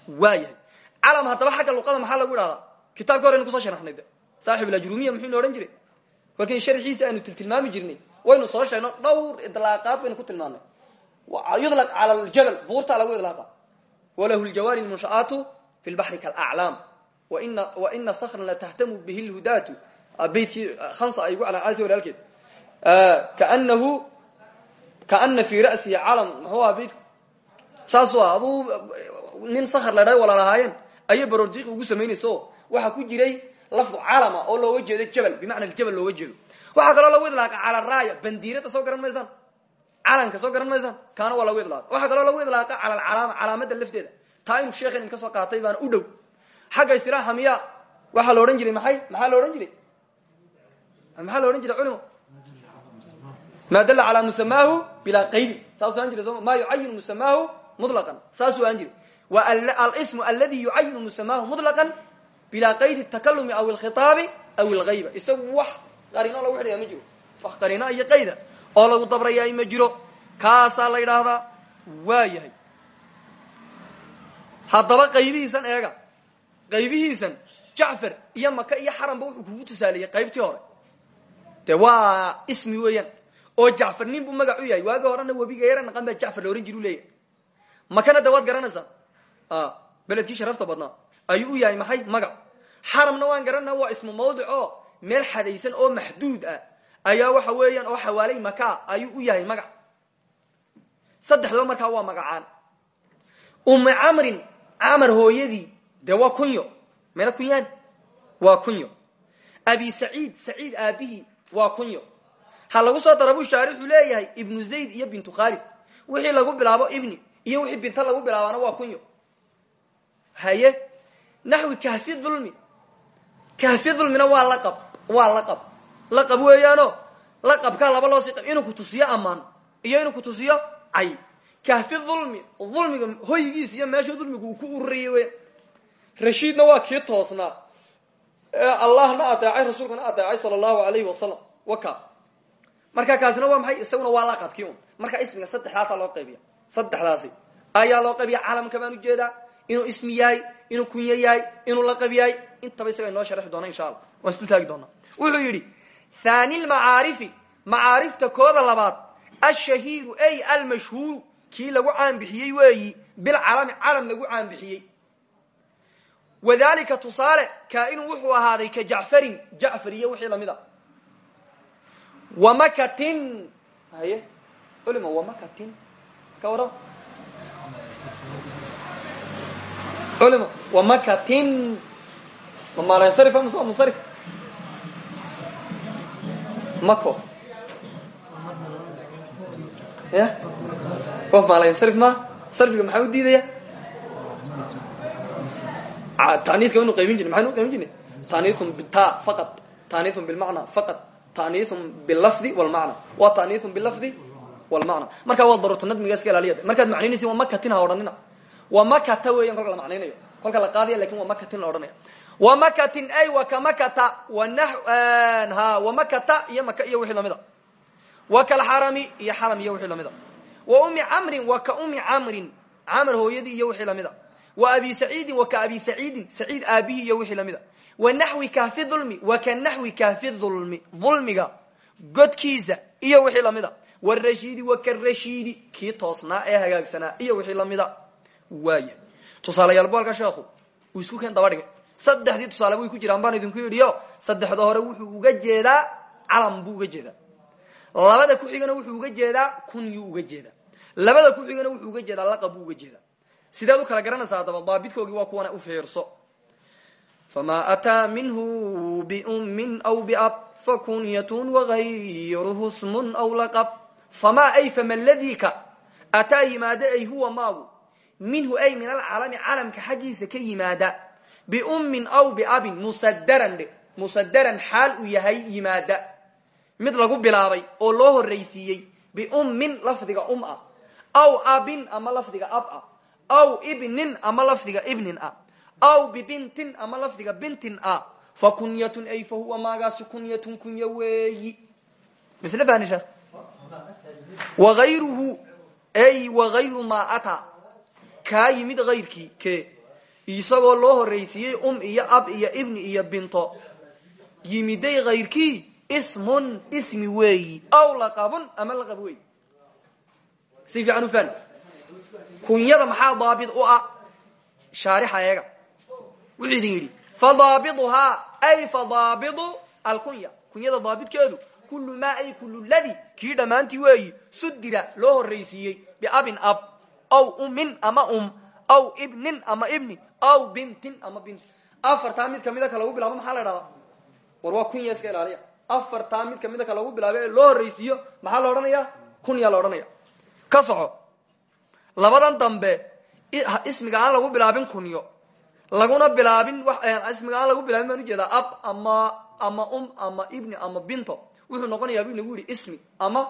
Waayahay. Calam haddaba xagga luqada maxaa lagu idhahdaa? Kitabka horeynu ku soo sharaxnay de saaxib alajrumiya muxuu ina odhan jiray? Markii sharxiisa aanu tiltilmaami jirnay. Waynu soo sheegno dhowr idlaaqaad baynu ku tilmaamnay. Yudlaq cala ljabal buurtaa lagu idlaaqa. Walahu ljawaari lmunsha'aatu fi lbaxri kalaclaam wa ina sakran latahtamu bihi lhudaatu beydkii khansa ay gu calaacaasi walaalkeed. Kaanahu kaana fi ra'sihi calam muxuu aha beydku saasuu ah aduu nin sakar la dhahay walaalahaayeen ayay baroordiiqi ugu samaynayso waxaa ku jiray lafdu calama oo looga jeedo jabal bimacna jabal looga jeedo waxaa kaloo lagu idlaaqa cala raaya bandiirada soo garan maysaan calanka soo garan maysaan kaana waa lagu idlaaqa waxaa kaloo lagu idlaaqa cala alcalaama calaamada lafteeda taa inuu sheekhen in ka soo qaatay baana u dhow xagga istilaaxa miya waxaa la odhan jiray maxay maxaa la odhan jiray maxaa la odhan jiray culimo ma dala calaa musamaahu bilaa qaydi saasuu aan jiray soma ma yucayinu musamaahu mutlaqan saasuu aan jiray wa alsmu aladi yucayinu musamaahu mutlaqan bilaa qaydi takalumi aw alkhitaabi aw algayba isagu wax qariino lagu xidhaya ma jiro wax qariino iyo qayda oo lagu dabrayaa ma jiro kaasaa la yidhaahdaa waa yahay haddaba qaybihiisan eega qaybihiisan jacfar iyo maka iyo xaranba wuxuu kugu tusaaleeyey qaybtii hore de waa ismi weeyaan oo jacfar nin buu magac u yahay. Waagi horena webiga yara naqan baa jacfar la ohan jiru leeyahay. Makana de waad garanaysaa beledkii sharafta badnaa ayuu u yahay maxay? Magac. Xaramna waan garanaa waa ismu mawdic meel xadaysan oo maxduud ah. Ayaa waxa weeyaan oo xawaalay maka ayuu u yahay magac. Saddexdaba markaa waa magacaan. Umu camrin camar hooyadii dee waa kunyo. Mayna kunyaan? Waa kunyo. Abi saciid saciid aabihii waa kunyo ha lagu soo dara bu shaarixu leeyahay ibnu zayd iyo bintu khaalid. Wixii lagu bilaabo ibni iyo wixii binta lagu bilaabaana waa kunyo haye naxwi kahfi dhulmi kahfi dhulmina waa laqab waa laqab. Laqab weeyaano laqabkaa laba loo sii qab inuu kutusiyo amaan iyo inuu kutusiyo cay kahfi dhulmi dhulmiga hoygiis iyo meesha dhulmigu uu ku ururayay weya rashiidna waa kii toosnaa. Ee allahna adeecay rasuulkana adeecay sala allahu alayhi wasalam waka marka kaasina waa maxay? Isaguna waa laqabkii un marka ismiga saddexdaasaa loo qaybiya saddexdaasi. Ayaa loo qaybiya calamka baan u jeedaa inuu ismi yahay inuu kunyo inuu laqab yahay. Intaba isaga inoo sharxi doona insha allah. Waan isdul taagi doonaa. Wuxuu yidhi thani lmacaarifi macaarifta kooda labaad ashahiiru ay almashhuuru. Kii lagu caanbixiyey weeyi bilcalami calam lagu caanbixiyey. Wadalika tusaale kaainu wuxuu ahaaday ka jacfarin jacfar iyo wamakatin. Haye culima wamakatin. Ka warama culima wamakatin. Ma maalansarifa mise waa munsarif mako. Ya? Wa maalansarif ma? Sarfiga maxaa u diidaya? Taniiska inu qaybin jirnay maxaynu qaybin jirnay taniithun bita faqad taniithun bilmacna faqad taniithun bilafdi walmacna waa taniithun bilafdi walmacna markaa waa daruurta nadmiga iska ilaaliya markaad macnaynaysi waa makatin ha odhanina. Waa makata weeyan kolka la macnaynayo. Kolka la qaadaya laakiin waa makatin la odhanaya. Wa makatin ay wa ka makata ha wa makata iyo maka iyo wixii la mid a wa kalxarami iyo xaram iyo wixii la mid a wa umi camrin wa ka umi camrin camar hooyadii iyo wixii la mid a wa abi saciidin wa ka abi saciidin saciid aabihii iyo wixii la mid a wa naxwi kahfi dhulmi wa ka naxwi kahfi dhulmi. Dhulmiga godkiisa iyo wixii la mid a warashiidi wa karashiidi kii toosnaa ee hagaagsanaa iyo wixii lamida waaya tusaalayaal boolka sheekhu uu isku keen daba dhigay saddexdii tusaale way ku jiraan baan idinku yidhiyo saddexda hore wuxuu uga jeedaa calam buu uga jeedaa. Labada ku xigana wuxuu uga jeedaa kunyuu uga jeedaa. Labada ku xigana uga jeedaa laqab uga jeedaa sideed u kala garanaysaa haddaba daabidkoogii waa kuwana u fiirso. Famaa ataa minhu biummin aw biab fakunyatun wagayruhu smun aw laqab. Famaa ay fama ladika ataa yimaada ay huwa maagu minhu ay min alcalami calamka xaggiisa ka yimaada. Biummin aw biabin musadaran dhe musadaran xaal uu yahay yimaada. Mid lagu bilaabay oo loo horraysiiyey biummin lafdiga um ah aw abin ama lafdiga ab ah aw ibnin ama lafdiga ibnin ah aw bibintin ama lafdiga bintin ah fa kunyatun ay fa huwa maagaasi kunyatun kunya weeyi. Misle fahni sheekh waayruhu ay wagayru maa ataa kaa yimid hayrkii ke. Isagoo loo horraysiiyey um iyo ab iyo ibni iyo binto. Yimiday hayrkii ismun ismi weeyi. Aw laqabun ama kunyada maxaa daabit u ah? Shaarixa wuxuu idin yidhi fadaabiduhaa ay fadaabidu alkunya. Kunyada daabitkeedu kullu maa ay kullu ladi kii dhammaantii weeyi sudira loo horraysiiyey biabin ab aw ummin ama um aw ibnin ama ibni aw bintin ama binti afartaa mid kamida ka lagu bilaabo maxaa la dhahdaa war kunya iska ilaaliya. Afartaa mid kamida ka lagu bilaabo ee loo maxaa la odhanaya kunya la odhanaya ka labadan dambe ismiga aan lagu bilaabin kunyo. Laguna bilaabin ismiga aan lagu bilaabin baan u jeedaa ab ama ama um ama ibni ama binto. Wuxuu noqonayaa bu inagu yidhi ismi ama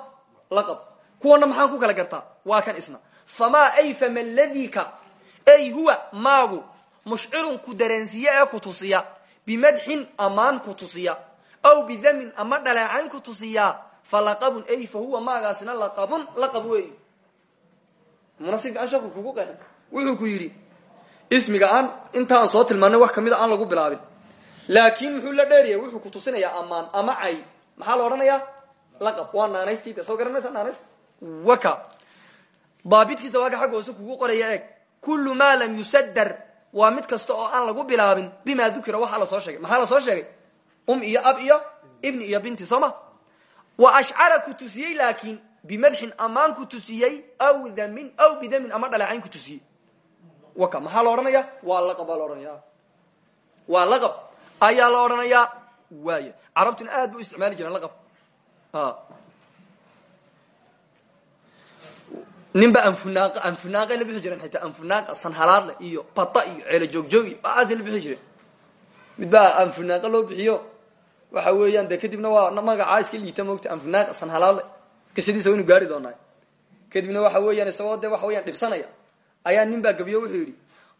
laqab. Kuwana maxaan ku kala gartaa? Waa kan isna. Famaa ay fama ladika? Ay huwa maagu mushcirun ku dareensiye ee ku tusiya. Bimadxin amaan ku tusiya. Aw bidamin ama dhaleecayn ku tusiya. Fa laqabun ay fa huwa maagaasina laqabun laqab wey muna si fiican sheeku kugu qeexin wuxuu ku yidhi ismiga aan intaan soo tilmaanay wax kamida aan lagu bilaabin. Laakiin muxuu la dheeriyay wuxuu ku tusinayaa amaan ama cay maxaa la odhanayaa? Laqab. Waa naanaystida soo garanaysa naanayst waka. Daabidkiisa waa ka xagga hoose kugu qoraya eeg. Kullu maa lam yusadar waa mid kasta oo aan lagu bilaabin. Bima dukira waxaa la soo sheegay. Maxaa la soo sheegay? Um iyo ab iyo ibni iyo binti soo ma wa ashcara ku tusiyey laakiin bimadxin amaan ku tusiyey aw damin aw bidamin ama dhaleecayn ku tusiyey. Waka maxaa la odhanaya waa laqab baa la odhanaya waa laqab. Ayaa la odhanayaa. Waaya carabtuna aad bu isticmaali jireen laqab. Ninba anfunaaq anfunaaqay la bixi jireen xitaa anfunaaqa sanhalaadle iyo bata iyo ceelo joogjoog waxaasay la bixi jireen. Mid baa anfunaaqa loo bixiyo. Waxa weeyaan de kadibna waa magacaa iska liita moogta anfunaaqa sanhalaadle qisadiisa waynu gaari doonaa kadibna waxa weeyaan isagoo de waxa weyaan dhibsanaya. Ayaa nin gabiyo wuxuu yidhi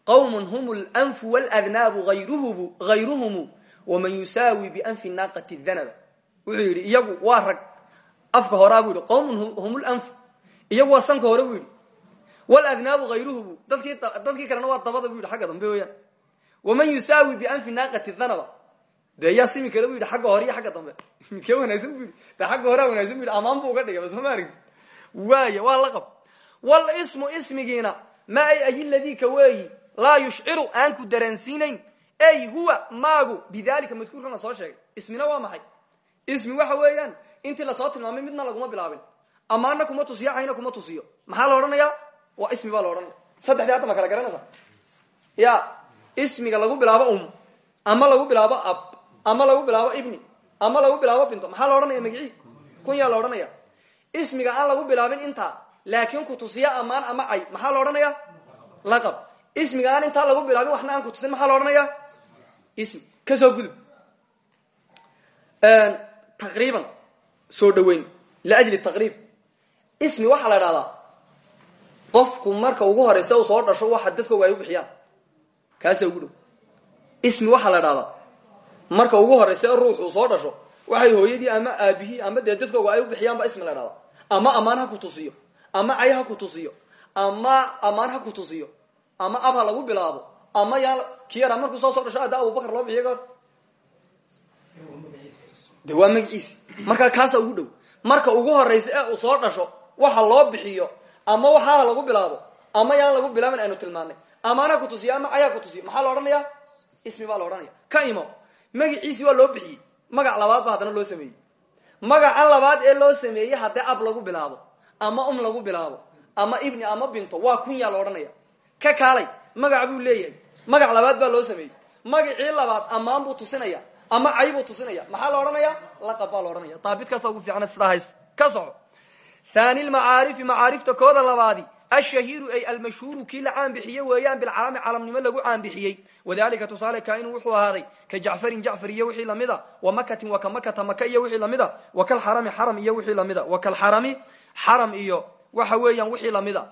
qawmun hum lanfu wladnaabu ayruhum hayruhumu waman yusaawi bianfi naaqati danaba wuxuu yidhi iyagu waa rag afka horaa buu qawmun hum lanfu. Iyagu waa sanka hore bu yidhi wladnaabu hayruhumu dadkii kalena waa dabada bu yidhi xagga dambe weeyaan. Waman yusaawi bianfi naaqati danaba dee yaa simi kale bu yidhi xagga hore iyo xagga dambe. <laughs> Midkee wanaagsan bu yidhi. De xagga horea amaan bu uga dhigay basma ma aragti waaya waa laqab. Walismu ismigiina ma ay ayiladika weeyi laa yushciru aan ku dareensiinayn ay huwa maagu bidalika madkuurkan la soo sheegay. Ismina waa maxay? Ismi waxa weeyaan intii la soo tilmaamay midna laguma bilaabin. Amaana kuma tusiyo cayna kuma tusiyo. Maxaa la odhanayaa? Waa ismi baa la odhanaya. Saddexdii hadda ma kala garanaysa ya ismiga lagu bilaabo um ama lagu bilaabo ab ama lagu bilaabo ibni. Ama lagu bilaabo binto maxaa la odhanaya magicii? Kun yaa la odhanaya ismiga aan lagu bilaabin intaa laakiin ku tusiya amaan ama cay maxaa la odhanaya laqab. Ismiga aan intaa lagu bilaabin waxna aan ku tusin maxaa la odhanaya ismi ka soo gudub taqriiban. Soo dhaweyn liajli taqriib. Ismi waxaa la idhahdaa qofku marka ugu horeysa uu soo dhasho waxa dadkooga ay u bixiyaan. Kaasa ugu dhow ismi waxaa la idhahdaa marka ugu horeysa ruuxuu soo dhasho waxay hooyadii ama aabihii ama dee dadkooga ay u bixiyaan ba ismi la idhahdaa ama amaan ha ku tusiyo ama cay ku tusiyo ama amaan ha ku tusiyo ama ab lagu bilaabo ama yaa ki yaraa soo soo dhasho ada abubakar loo bixiyo ka de waa magaciisi markaa kaasa ugu dhow marka ugu horeysa ee uu soo dhasho waxa loo bixiyo ama waxaa lagu bilaabo ama yaan lagu bilaabin aynu tilmaanay amaana ku tusiyo ama cayaa ku tusiyo maxaa la odhanaya ismi baa la odhanaya ka imo magaciisi waa loo bixiyey. Magac labaad ba haddana loo sameeyey. Magaca labaad ee loo sameeyey haddii ab lagu bilaabo ama um lagu bilaabo ama ibni ama binto waa kunyaa la odhanaya ka kaalay magac buu leeyahay. Magac labaad baa loo sameeyey. Magacii labaad amaan buu tusinaya ama cay buu tusinaya maxaa la odhanaya laqab baa la odhanaya daabitkaasa ugu fiicana sidaa hays ka soco. Thani lmacaarifi macaarifta kooda labaadi ashahiiru ay almashhuuru kii la caanbixiye weeyaan bilcalami calamnimo lagu caanbixiyey. Wadalika tusaale kainuu wuxuu ahaaday ka jacfarin jacfar iyo wixii lamida wa makatin wa ka makata maka iyo wixii lamida wa kalxarami xaram iyo wixii lamida wa kalxarami xaram iyo waxa weeyaan wixii lamida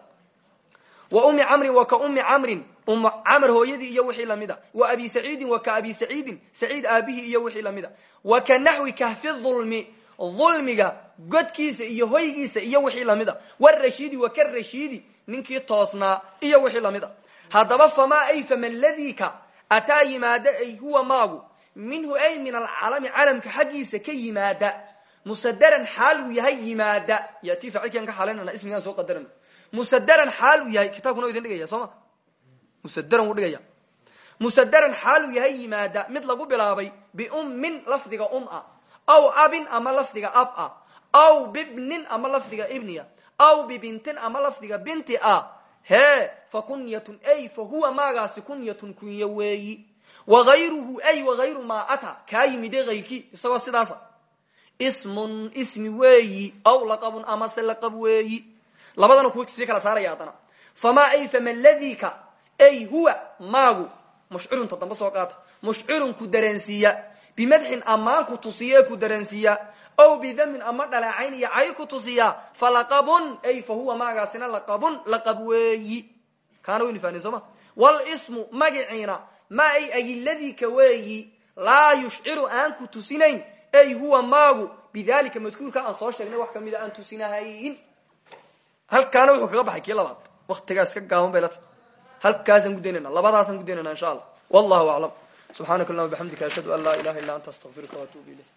wa umi camrin wa ka umi camrin um camr hooyadii iyo wixii lamida wa abi saciidin wa ka abi saciidin saciid aabihii iyo wixii lamida wa ka naxwi kahfi ulmi dulmiga godkiisa iyo hoygiisa iyo wixii lamida warashiidi wa ka rashiidi ninkii toosnaa iyo wixii lamida haddaba famaa ay fama ladika? Ataa yimaada ay huwa maagu? Minhu ay min alcalami calamka xaggiisa ka yimaada. Musadaran xaal uu yahay yimaada. Yati facilkan ka xaalaynana ismigaan soo qadarana musadaran xaal yahay kitabkuna idin dhigaya soo ma? Musadaran dhigaya. Musadaran xaal yahay yimaada mid lagu bilaabay biummin lafdiga um aw abin ama lafdiga ab a aw bibnin ama lafdiga ibniya. Aw bibintin ama lafdiga binti a. Hee fa kunyatun ay fa huwa maagaasi kunyatun kunyo weeyi. Waayruhu ay waayru maa ata. Kaa yimide ayrkii isagoo sidaasa. Ismun ismi weeyi. Aw laqabun amase laqab weeyi. Labadana kuwa sii kala saaraya haddana. Famaa ay fama ladika ay huwa maagu. Mushcirunta dambe soo qaata. Mushcirun ku dareensiiya bimadxin amaan ku tusiya ku dareensiiya ow bidamin ama dhaleecayn iyo cay ku tusiya. Falaqabun ay fa huwa maagaasina laqabun laqab weeyi. Kaana waynu fahnay soo ma? Wlsmu magiciina ma ay ayiladika weeyi. Laa yushciru aan ku tusinayn ay huwa maagu. Bidalika madkuurka aan soo sheegnay wax kamida aan tusinahayn. Halkaana wuxuu kaga baxay kii labaad. Waktigaas ka gaaban bay la subxaanaka allahuma bxamdika ashhadu an laa ilaha illa anta astaqfiruka waatuubu ilayk